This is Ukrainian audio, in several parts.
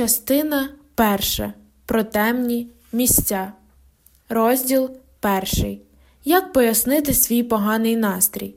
Частина перша. Про темні місця. Розділ перший. Як пояснити свій поганий настрій?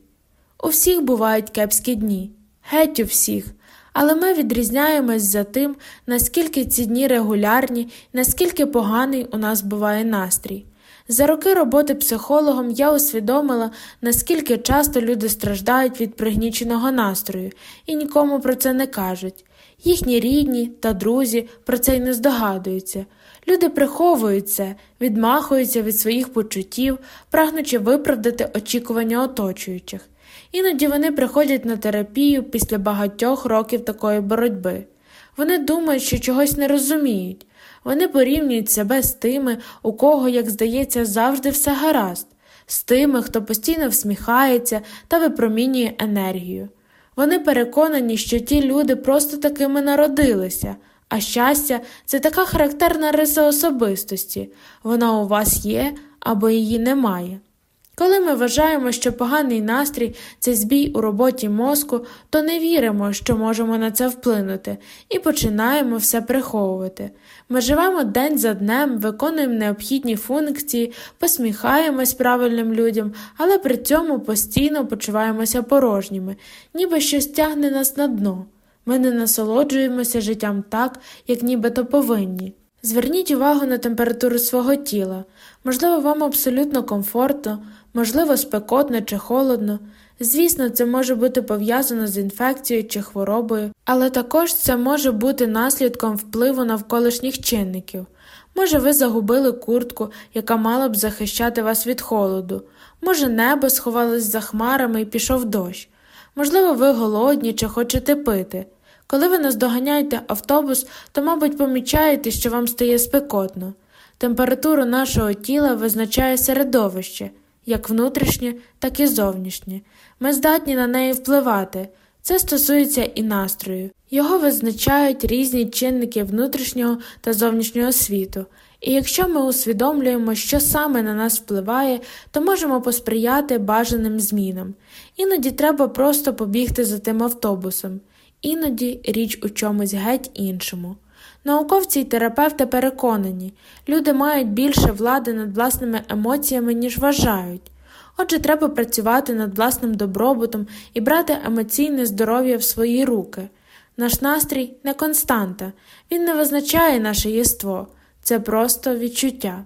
У всіх бувають кепські дні, геть у всіх, але ми відрізняємось за тим, наскільки ці дні регулярні, наскільки поганий у нас буває настрій. За роки роботи психологом я усвідомила, наскільки часто люди страждають від пригніченого настрою і нікому про це не кажуть. Їхні рідні та друзі про це й не здогадуються. Люди приховують це, відмахуються від своїх почуттів, прагнучи виправдати очікування оточуючих. Іноді вони приходять на терапію після багатьох років такої боротьби. Вони думають, що чогось не розуміють, вони порівнюють себе з тими, у кого, як здається, завжди все гаразд, з тими, хто постійно всміхається та випромінює енергію. Вони переконані, що ті люди просто такими народилися, а щастя це така характерна риса особистості вона у вас є або її немає. Коли ми вважаємо, що поганий настрій це збій у роботі мозку, то не віримо, що можемо на це вплинути, і починаємо все приховувати. Ми живемо день за днем, виконуємо необхідні функції, посміхаємось правильним людям, але при цьому постійно почуваємося порожніми, ніби щось тягне нас на дно. Ми не насолоджуємося життям так, як нібито повинні. Зверніть увагу на температуру свого тіла. Можливо, вам абсолютно комфортно, можливо, спекотно чи холодно. Звісно, це може бути пов'язано з інфекцією чи хворобою, але також це може бути наслідком впливу навколишніх чинників. Може, ви загубили куртку, яка мала б захищати вас від холоду, може, небо сховалось за хмарами і пішов дощ, можливо, ви голодні чи хочете пити. Коли ви наздоганяєте автобус, то, мабуть, помічаєте, що вам стає спекотно. Температуру нашого тіла визначає середовище, як внутрішнє, так і зовнішнє. Ми здатні на неї впливати. Це стосується і настрою. Його визначають різні чинники внутрішнього та зовнішнього світу, і якщо ми усвідомлюємо, що саме на нас впливає, то можемо посприяти бажаним змінам. Іноді треба просто побігти за тим автобусом, іноді річ у чомусь геть іншому. Науковці й терапевти переконані, люди мають більше влади над власними емоціями, ніж вважають. Отже, треба працювати над власним добробутом і брати емоційне здоров'я в свої руки. Наш настрій не константа, він не визначає наше єство, це просто відчуття.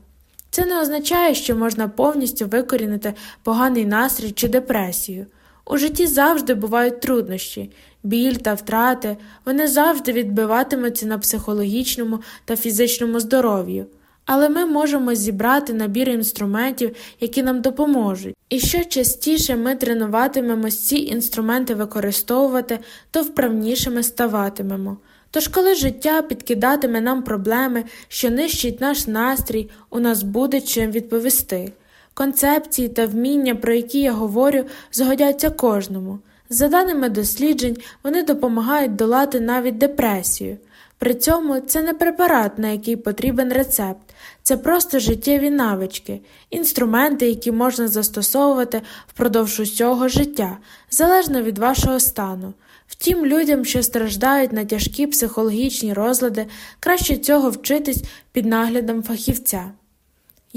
Це не означає, що можна повністю викорінити поганий настрій чи депресію. У житті завжди бувають труднощі, біль та втрати, вони завжди відбиватимуться на психологічному та фізичному здоров'ю, але ми можемо зібрати набір інструментів, які нам допоможуть. І що частіше ми тренуватимемось ці інструменти використовувати, то вправнішими ставатимемо. Тож, коли життя підкидатиме нам проблеми, що нищить наш настрій, у нас буде чим відповісти. Концепції та вміння, про які я говорю, згодяться кожному. За даними досліджень, вони допомагають долати навіть депресію. При цьому це не препарат, на який потрібен рецепт, це просто життєві навички, інструменти, які можна застосовувати впродовж усього життя, залежно від вашого стану. Втім, людям, що страждають на тяжкі психологічні розлади, краще цього вчитись під наглядом фахівця.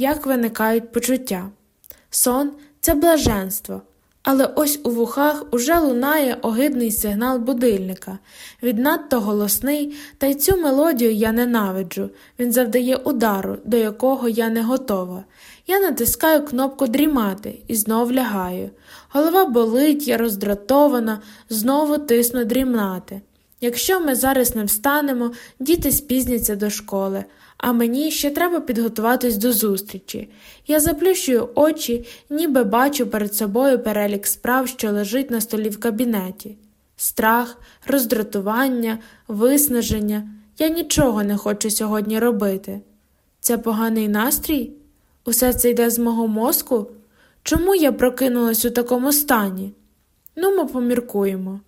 Як виникають почуття? Сон це блаженство. Але ось у вухах уже лунає огидний сигнал будильника. Він надто голосний, та й цю мелодію я ненавиджу. Він завдає удару, до якого я не готова. Я натискаю кнопку дрімати і знов лягаю. Голова болить, я роздратована, знову тисну дрімати. Якщо ми зараз не встанемо, діти спізняться до школи, а мені ще треба підготуватись до зустрічі. Я заплющую очі, ніби бачу перед собою перелік справ, що лежить на столі в кабінеті. Страх, роздратування, виснаження. Я нічого не хочу сьогодні робити. Це поганий настрій? Усе це йде з мого мозку? Чому я прокинулась у такому стані? Ну, ми поміркуємо.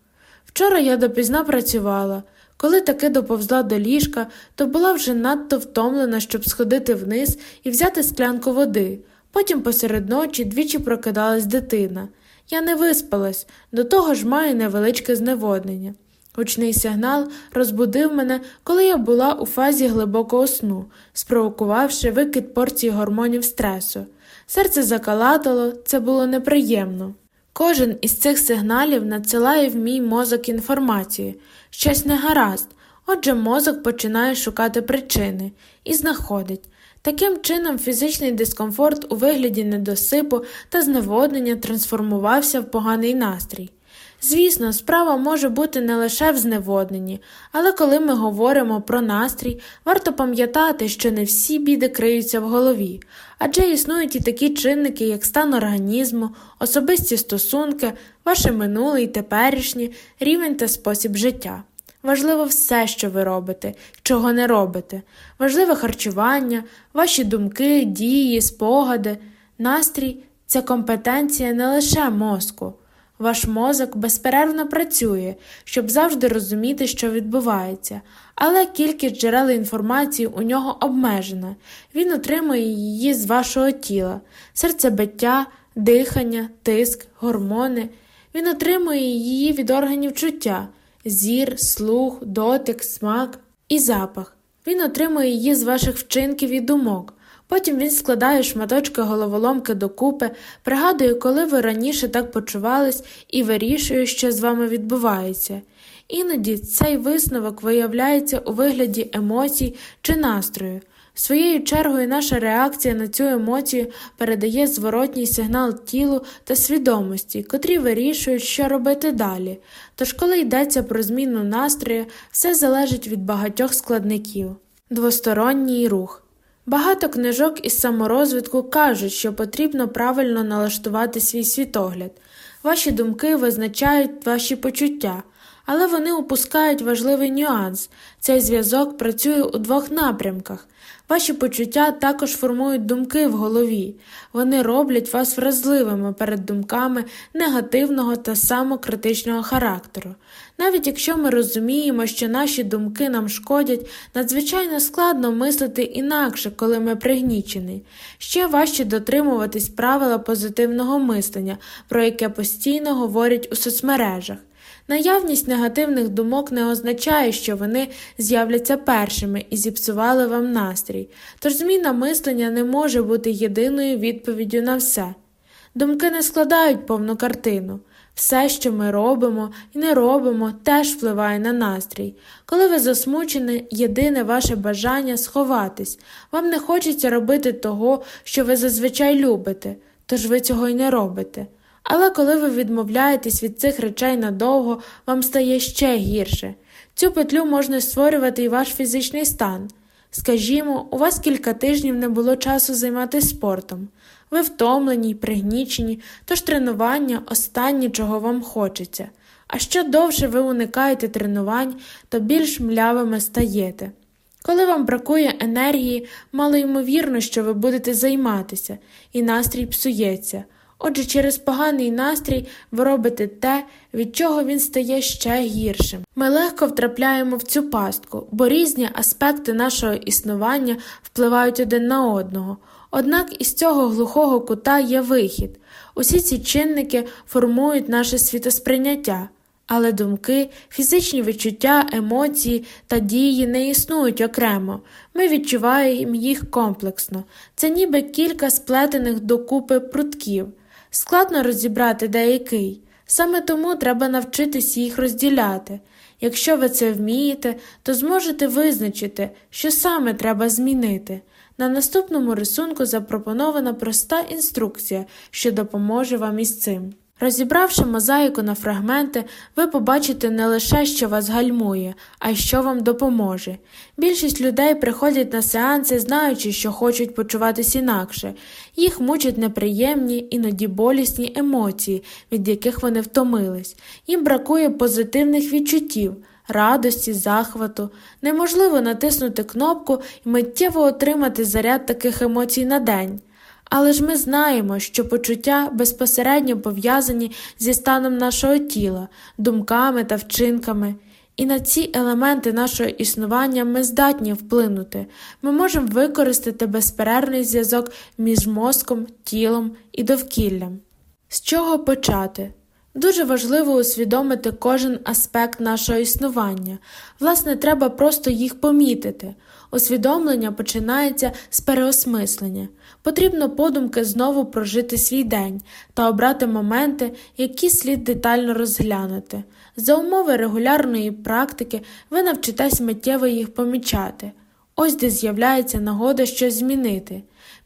Вчора я допізна працювала. Коли таки доповзла до ліжка, то була вже надто втомлена, щоб сходити вниз і взяти склянку води. Потім посеред ночі двічі прокидалась дитина. Я не виспалась, до того ж маю невеличке зневоднення. Гучний сигнал розбудив мене, коли я була у фазі глибокого сну, спровокувавши викид порції гормонів стресу. Серце закалатало, це було неприємно. Кожен із цих сигналів надсилає в мій мозок інформацію, щось не гаразд, отже, мозок починає шукати причини і знаходить. Таким чином, фізичний дискомфорт у вигляді недосипу та зневоднення трансформувався в поганий настрій. Звісно, справа може бути не лише в зневодненні, але коли ми говоримо про настрій, варто пам'ятати, що не всі біди криються в голові, адже існують і такі чинники, як стан організму, особисті стосунки, ваше минуле і теперішнє, рівень та спосіб життя. Важливо все, що ви робите, чого не робите, важливе харчування, ваші думки, дії, спогади, настрій це компетенція не лише мозку. Ваш мозок безперервно працює, щоб завжди розуміти, що відбувається, але кількість джерел інформації у нього обмежена, він отримує її з вашого тіла, серцебиття, дихання, тиск, гормони. Він отримує її від органів чуття, зір, слух, дотик, смак і запах. Він отримує її з ваших вчинків і думок. Потім він складає шматочки головоломки докупи, пригадує, коли ви раніше так почувались, і вирішує, що з вами відбувається. Іноді цей висновок виявляється у вигляді емоцій чи настрою. Своєю чергою наша реакція на цю емоцію передає зворотній сигнал тілу та свідомості, котрі вирішують, що робити далі. Тож, коли йдеться про зміну настрою, все залежить від багатьох складників. Двосторонній рух. Багато книжок із саморозвитку кажуть, що потрібно правильно налаштувати свій світогляд. Ваші думки визначають ваші почуття, але вони упускають важливий нюанс цей зв'язок працює у двох напрямках. Ваші почуття також формують думки в голові, вони роблять вас вразливими перед думками негативного та самокритичного характеру. Навіть якщо ми розуміємо, що наші думки нам шкодять, надзвичайно складно мислити інакше, коли ми пригнічені. Ще важче дотримуватись правила позитивного мислення, про яке постійно говорять у соцмережах. Наявність негативних думок не означає, що вони з'являться першими і зіпсували вам настрій, тож зміна мислення не може бути єдиною відповіддю на все. Думки не складають повну картину. Все, що ми робимо і не робимо, теж впливає на настрій. Коли ви засмучені, єдине ваше бажання сховатись, вам не хочеться робити того, що ви зазвичай любите, тож ви цього й не робите. Але коли ви відмовляєтесь від цих речей надовго, вам стає ще гірше. Цю петлю можна створювати і ваш фізичний стан. Скажімо, у вас кілька тижнів не було часу займатися спортом. Ви втомлені й пригнічені, тож тренування останнє, чого вам хочеться. А що довше ви уникаєте тренувань, то більш млявими стаєте. Коли вам бракує енергії, мало ймовірно, що ви будете займатися, і настрій псується. Отже, через поганий настрій ви робите те, від чого він стає ще гіршим. Ми легко втрапляємо в цю пастку, бо різні аспекти нашого існування впливають один на одного. Однак із цього глухого кута є вихід. Усі ці чинники формують наше світосприйняття. Але думки, фізичні відчуття, емоції та дії не існують окремо, ми відчуваємо їх комплексно, це ніби кілька сплетених докупи прутків. Складно розібрати деякий, саме тому треба навчитись їх розділяти. Якщо ви це вмієте, то зможете визначити, що саме треба змінити. На наступному рисунку запропонована проста інструкція, що допоможе вам із цим. Розібравши мозаїку на фрагменти, ви побачите не лише, що вас гальмує, а й що вам допоможе. Більшість людей приходять на сеанси, знаючи, що хочуть почуватись інакше, їх мучать неприємні, іноді болісні емоції, від яких вони втомились, їм бракує позитивних відчуттів. Радості, захвату, неможливо натиснути кнопку і миттєво отримати заряд таких емоцій на день. Але ж ми знаємо, що почуття безпосередньо пов'язані зі станом нашого тіла, думками та вчинками, і на ці елементи нашого існування ми здатні вплинути, ми можемо використати безперервний зв'язок між мозком, тілом і довкіллям. З чого почати? Дуже важливо усвідомити кожен аспект нашого існування. Власне, треба просто їх помітити. Усвідомлення починається з переосмислення. Потрібно подумки знову прожити свій день та обрати моменти, які слід детально розглянути. За умови регулярної практики ви навчитесь миттєво їх помічати. Ось де з'являється нагода щось змінити.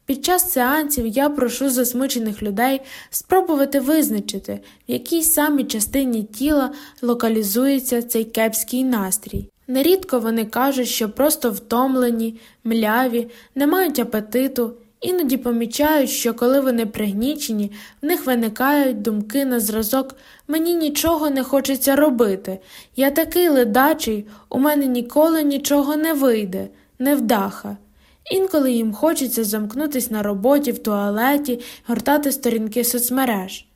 Під час сеансів я прошу засмучених людей спробувати визначити, в якій самій частині тіла локалізується цей кепський настрій. Нерідко вони кажуть, що просто втомлені, мляві, не мають апетиту, іноді помічають, що коли вони пригнічені, в них виникають думки на зразок мені нічого не хочеться робити. Я такий ледачий, у мене ніколи нічого не вийде, невдаха. Інколи їм хочеться замкнутись на роботі, в туалеті, гортати сторінки соцмереж.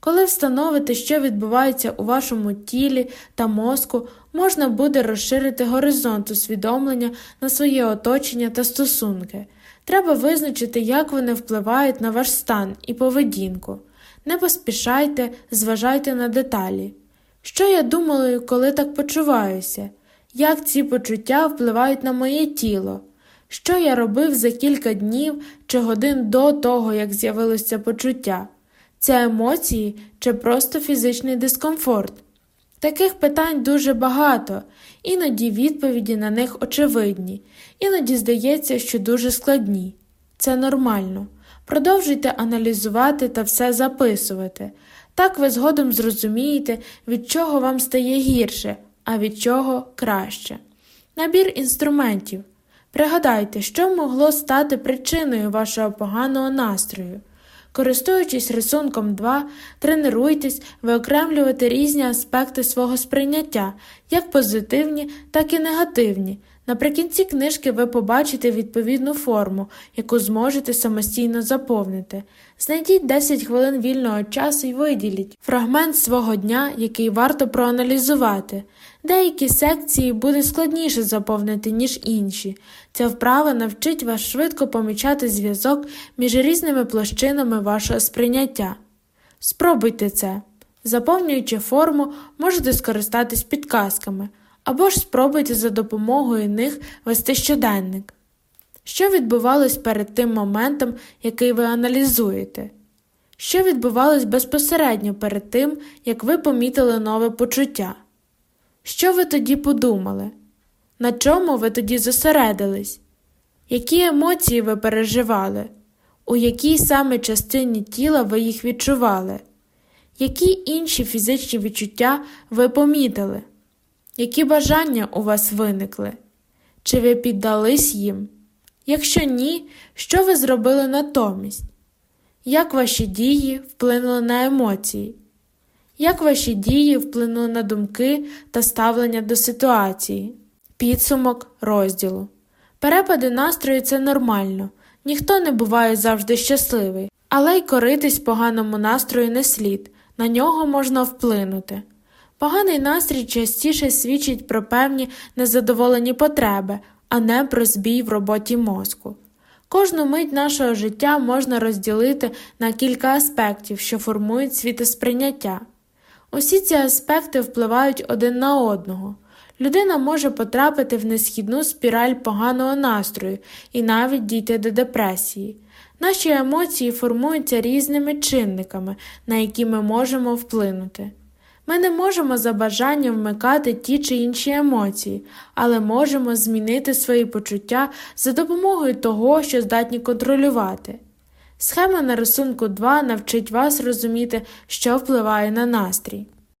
Коли встановити, що відбувається у вашому тілі та мозку, можна буде розширити горизонт усвідомлення на своє оточення та стосунки. Треба визначити, як вони впливають на ваш стан і поведінку. Не поспішайте, зважайте на деталі. Що я думала, коли так почуваюся? Як ці почуття впливають на моє тіло? Що я робив за кілька днів чи годин до того, як з'явилося почуття? Це емоції чи просто фізичний дискомфорт? Таких питань дуже багато, іноді відповіді на них очевидні, іноді здається, що дуже складні. Це нормально. Продовжуйте аналізувати та все записувати. Так ви згодом зрозумієте, від чого вам стає гірше, а від чого краще. Набір інструментів. Пригадайте, що могло стати причиною вашого поганого настрою. Користуючись рисунком 2, тренуйтесь виокремлювати різні аспекти свого сприйняття, як позитивні, так і негативні. Наприкінці книжки ви побачите відповідну форму, яку зможете самостійно заповнити. Знайдіть 10 хвилин вільного часу і виділіть фрагмент свого дня, який варто проаналізувати. Деякі секції буде складніше заповнити, ніж інші. Ця вправа навчить вас швидко помічати зв'язок між різними площинами вашого сприйняття. Спробуйте це. Заповнюючи форму, можете скористатись підказками або ж спробуйте за допомогою них вести щоденник. Що відбувалось перед тим моментом, який ви аналізуєте? Що відбувалось безпосередньо перед тим, як ви помітили нове почуття? Що ви тоді подумали? На чому ви тоді зосередились? Які емоції ви переживали? У якій саме частині тіла ви їх відчували? Які інші фізичні відчуття ви помітили? Які бажання у вас виникли? Чи ви піддались їм? Якщо ні, що ви зробили натомість? Як ваші дії вплинули на емоції? Як ваші дії вплинули на думки та ставлення до ситуації? Підсумок розділу. Перепади настрою це нормально, ніхто не буває завжди щасливий, але й коритись поганому настрою не слід, на нього можна вплинути. Поганий настрій частіше свідчить про певні незадоволені потреби, а не про збій в роботі мозку. Кожну мить нашого життя можна розділити на кілька аспектів, що формують світосприйняття. Усі ці аспекти впливають один на одного. Людина може потрапити в несхідну спіраль поганого настрою і навіть дійти до депресії. Наші емоції формуються різними чинниками, на які ми можемо вплинути. Ми не можемо за бажанням вмикати ті чи інші емоції, але можемо змінити свої почуття за допомогою того, що здатні контролювати. Схема на рисунку 2 навчить вас розуміти, що впливає на настрій.